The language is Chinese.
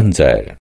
이在.